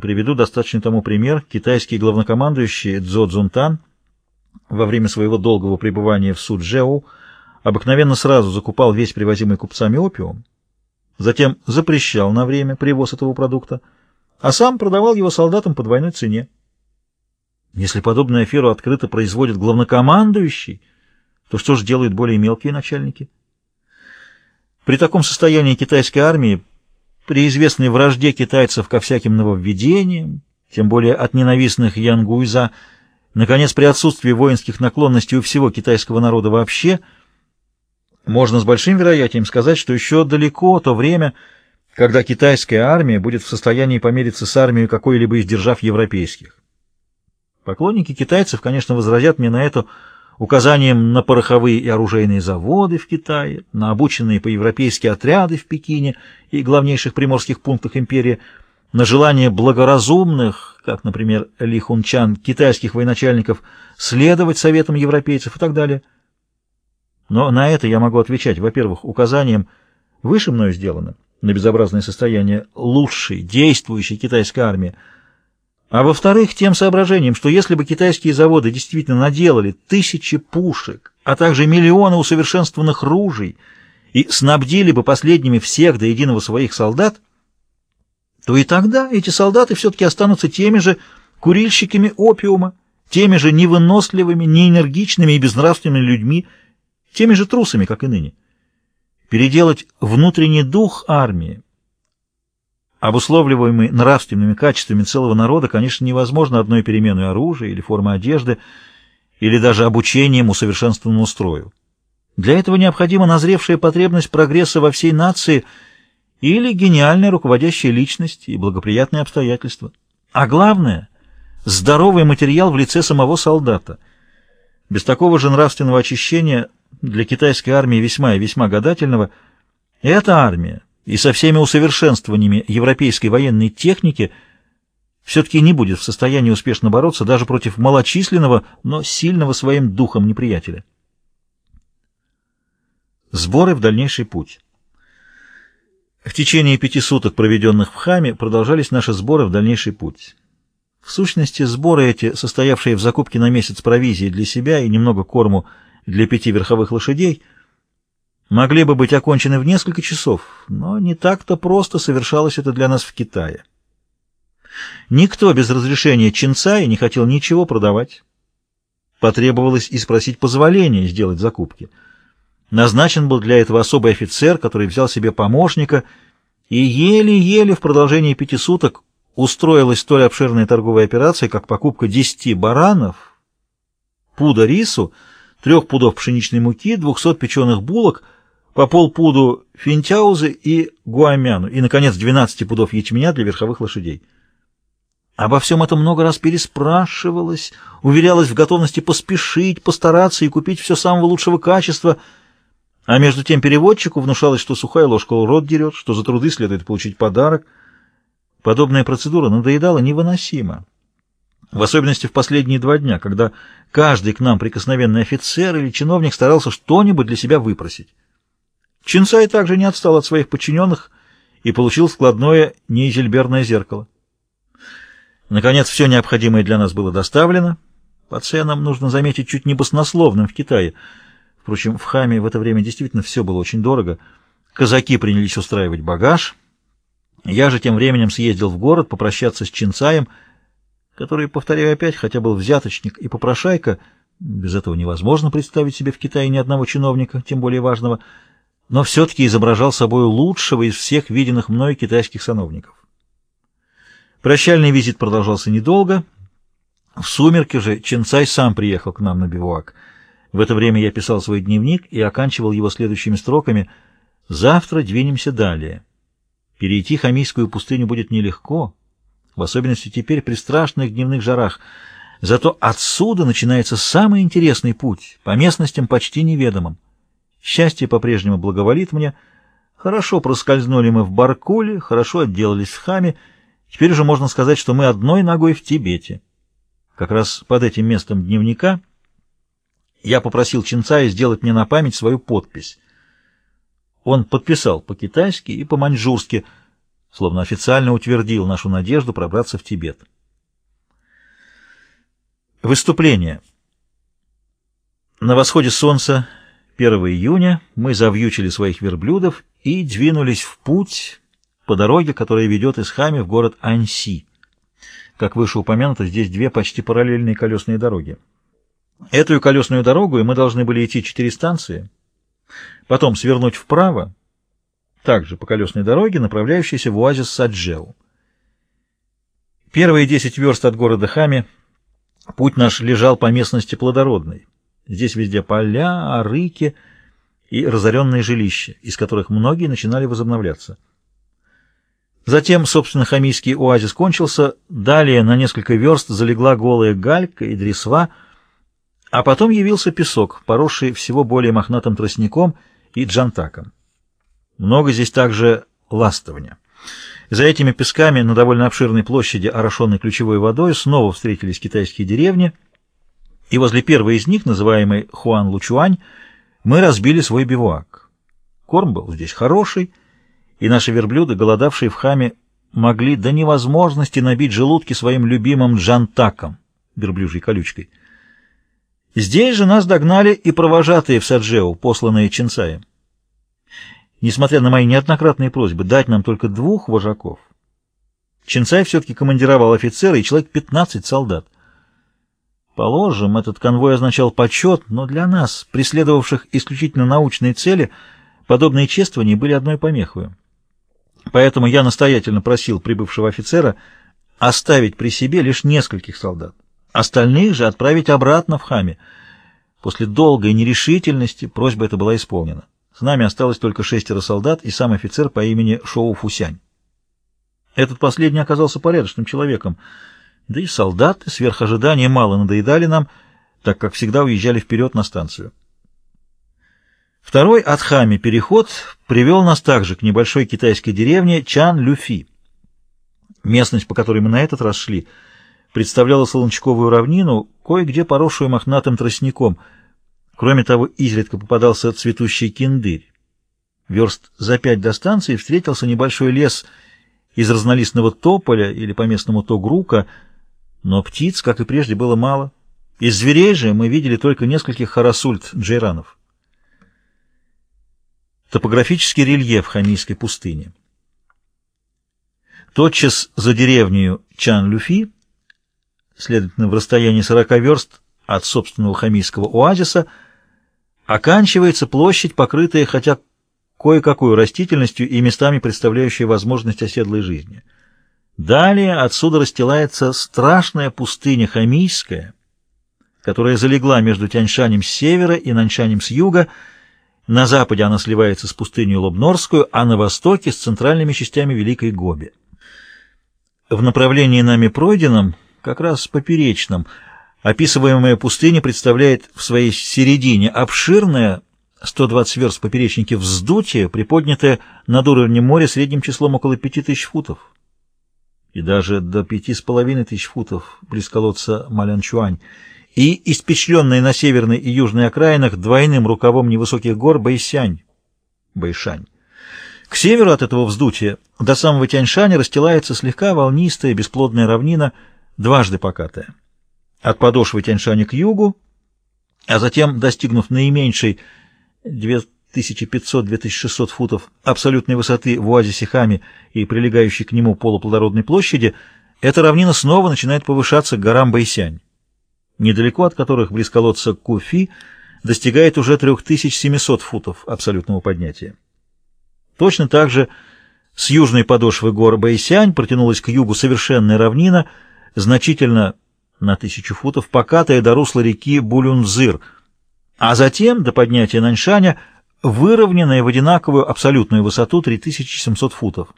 Приведу достаточно тому пример. Китайский главнокомандующий Цзо Цзунтан во время своего долгого пребывания в Суджеу обыкновенно сразу закупал весь привозимый купцами опиум, затем запрещал на время привоз этого продукта, а сам продавал его солдатам по двойной цене. Если подобную аферу открыто производит главнокомандующий, то что же делают более мелкие начальники? При таком состоянии китайской армии, при известной вражде китайцев ко всяким нововведениям, тем более от ненавистных Янгуйза, наконец, при отсутствии воинских наклонностей у всего китайского народа вообще, можно с большим вероятием сказать, что еще далеко то время, когда китайская армия будет в состоянии помериться с армией какой-либо из держав европейских. Поклонники китайцев, конечно, возразят мне на это указанием на пороховые и оружейные заводы в Китае, на обученные по-европейски отряды в Пекине и главнейших приморских пунктах империи, на желание благоразумных, как, например, Ли Хунчан, китайских военачальников, следовать советам европейцев и так далее. Но на это я могу отвечать, во-первых, указанием, выше мною сделано, на безобразное состояние лучшей, действующей китайской армии, а во-вторых, тем соображением, что если бы китайские заводы действительно наделали тысячи пушек, а также миллионы усовершенствованных ружей и снабдили бы последними всех до единого своих солдат, то и тогда эти солдаты все-таки останутся теми же курильщиками опиума, теми же невыносливыми, неэнергичными и безнравственными людьми, теми же трусами, как и ныне. Переделать внутренний дух армии, обусловливаемый нравственными качествами целого народа, конечно, невозможно одной переменой оружия или формы одежды, или даже обучением усовершенствованному строю. Для этого необходима назревшая потребность прогресса во всей нации или гениальная руководящая личность и благоприятные обстоятельства. А главное – здоровый материал в лице самого солдата. Без такого же нравственного очищения для китайской армии весьма и весьма гадательного – эта армия и со всеми усовершенствованиями европейской военной техники все-таки не будет в состоянии успешно бороться даже против малочисленного, но сильного своим духом неприятеля. Сборы в дальнейший путь. В течение пяти суток, проведенных в Хаме, продолжались наши сборы в дальнейший путь. В сущности, сборы эти, состоявшие в закупке на месяц провизии для себя и немного корму для пяти верховых лошадей – могли бы быть окончены в несколько часов, но не так-то просто совершалось это для нас в Китае. Никто без разрешения Чинцая не хотел ничего продавать. Потребовалось и спросить позволения сделать закупки. Назначен был для этого особый офицер, который взял себе помощника, и еле-еле в продолжении пяти суток устроилась столь обширная торговая операция, как покупка десяти баранов, пуда рису, трех пудов пшеничной муки, двухсот печеных булок — по полпуду финтяузы и гуамяну, и, наконец, 12 пудов ячменя для верховых лошадей. Обо всем этом много раз переспрашивалось, уверялось в готовности поспешить, постараться и купить все самого лучшего качества, а между тем переводчику внушалось, что сухая ложка рот дерет, что за труды следует получить подарок. Подобная процедура надоедала невыносимо. В особенности в последние два дня, когда каждый к нам прикосновенный офицер или чиновник старался что-нибудь для себя выпросить. Чинсай также не отстал от своих подчиненных и получил складное неизельберное зеркало. Наконец, все необходимое для нас было доставлено. По ценам, нужно заметить, чуть не баснословным в Китае. Впрочем, в Хаме в это время действительно все было очень дорого. Казаки принялись устраивать багаж. Я же тем временем съездил в город попрощаться с Чинцаем, который, повторяю опять, хотя был взяточник и попрошайка, без этого невозможно представить себе в Китае ни одного чиновника, тем более важного, но все-таки изображал собой лучшего из всех виденных мной китайских сановников. Прощальный визит продолжался недолго. В сумерки же Ченцай сам приехал к нам на бивуак. В это время я писал свой дневник и оканчивал его следующими строками «Завтра двинемся далее. Перейти Хамийскую пустыню будет нелегко, в особенности теперь при страшных дневных жарах. Зато отсюда начинается самый интересный путь, по местностям почти неведомым. Счастье по-прежнему благоволит мне. Хорошо проскользнули мы в Баркуле, хорошо отделались в Хаме. Теперь уже можно сказать, что мы одной ногой в Тибете. Как раз под этим местом дневника я попросил Чинцая сделать мне на память свою подпись. Он подписал по-китайски и по-маньчжурски. словно официально утвердил нашу надежду пробраться в Тибет. Выступление. На восходе солнца 1 июня мы завьючили своих верблюдов и двинулись в путь по дороге, которая ведет из Хами в город Аньси. Как выше упомянуто, здесь две почти параллельные колесные дороги. Эту колесную дорогу мы должны были идти четыре станции, потом свернуть вправо, также по колесной дороге, направляющейся в оазис Саджел. Первые десять верст от города Хами путь наш лежал по местности плодородной. Здесь везде поля, арыки и разоренные жилища, из которых многие начинали возобновляться. Затем, собственно, хамийский оазис кончился, далее на несколько верст залегла голая галька и дресва, а потом явился песок, поросший всего более мохнатым тростником и джантаком. Много здесь также ластовня. За этими песками на довольно обширной площади, орошенной ключевой водой, снова встретились китайские деревни — и возле первой из них, называемой Хуан-Лучуань, мы разбили свой бивуак. Корм был здесь хороший, и наши верблюды, голодавшие в хаме, могли до невозможности набить желудки своим любимым джантаком, верблюжьей колючкой. Здесь же нас догнали и провожатые в Саджеу, посланные Чинсаем. Несмотря на мои неоднократные просьбы дать нам только двух вожаков, Чинсай все-таки командировал офицера и человек 15 солдат. Положим, этот конвой означал почет, но для нас, преследовавших исключительно научные цели, подобные чествования были одной помехой. Поэтому я настоятельно просил прибывшего офицера оставить при себе лишь нескольких солдат, остальных же отправить обратно в Хаме. После долгой нерешительности просьба эта была исполнена. С нами осталось только шестеро солдат и сам офицер по имени Шоу Фусянь. Этот последний оказался порядочным человеком, да и солдаты сверх ожидания мало надоедали нам, так как всегда уезжали вперед на станцию. Второй от Хами переход привел нас также к небольшой китайской деревне Чан-Люфи. Местность, по которой мы на этот раз шли, представляла солончаковую равнину, кое-где поросшую мохнатым тростником. Кроме того, изредка попадался цветущий киндырь. Верст за пять до станции встретился небольшой лес из разнолистного тополя или по-местному тогрука — но птиц, как и прежде, было мало. Из зверей же мы видели только нескольких харасульт джейранов. Топографический рельеф Хамийской пустыни. Тотчас за деревнею Чан-Люфи, следовательно, в расстоянии 40 верст от собственного хамийского оазиса, оканчивается площадь, покрытая хотя кое-какой растительностью и местами представляющая возможность оседлой жизни – Далее отсюда расстилается страшная пустыня Хамийская, которая залегла между Тяньшанем с севера и Наньшанем с юга. На западе она сливается с пустыней Лобнорскую, а на востоке с центральными частями Великой Гоби. В направлении нами пройденном, как раз поперечном, описываемая пустыня представляет в своей середине обширное 120 верст поперечники вздутие, приподнятое над уровнем моря средним числом около 5000 футов и даже до пяти с половиной тысяч футов близ колодца Малянчуань, и испечленные на северной и южной окраинах двойным рукавом невысоких гор Байсянь, Байшань. К северу от этого вздутия до самого Тяньшаня расстилается слегка волнистая бесплодная равнина, дважды покатая. От подошвы Тяньшаня к югу, а затем, достигнув наименьшей 1500-2600 футов абсолютной высоты в оазисе Хами и прилегающей к нему полуплодородной площади, эта равнина снова начинает повышаться к горам Байсянь, недалеко от которых близ колодца Куфи достигает уже 3700 футов абсолютного поднятия. Точно так же с южной подошвы гор Байсянь протянулась к югу совершенная равнина, значительно на тысячу футов покатая до русла реки Булюнзыр, а затем до поднятия Наньшаня – выровненная в одинаковую абсолютную высоту 3700 футов.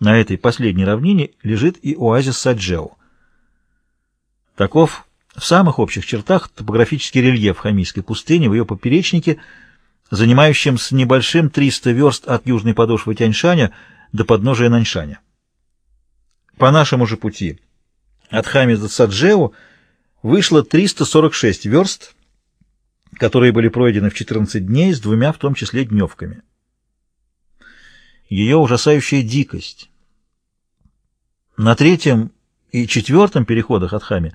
На этой последней равнине лежит и оазис Саджео. Таков в самых общих чертах топографический рельеф Хамийской пустыни в ее поперечнике, занимающем с небольшим 300 верст от южной подошвы Тяньшаня до подножия Наньшаня. По нашему же пути от Хами до Саджео вышло 346 верст, которые были пройдены в 14 дней с двумя, в том числе, дневками. Ее ужасающая дикость, На третьем и четвертом переходах от Хами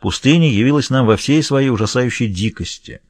пустыня явилась нам во всей своей ужасающей дикости.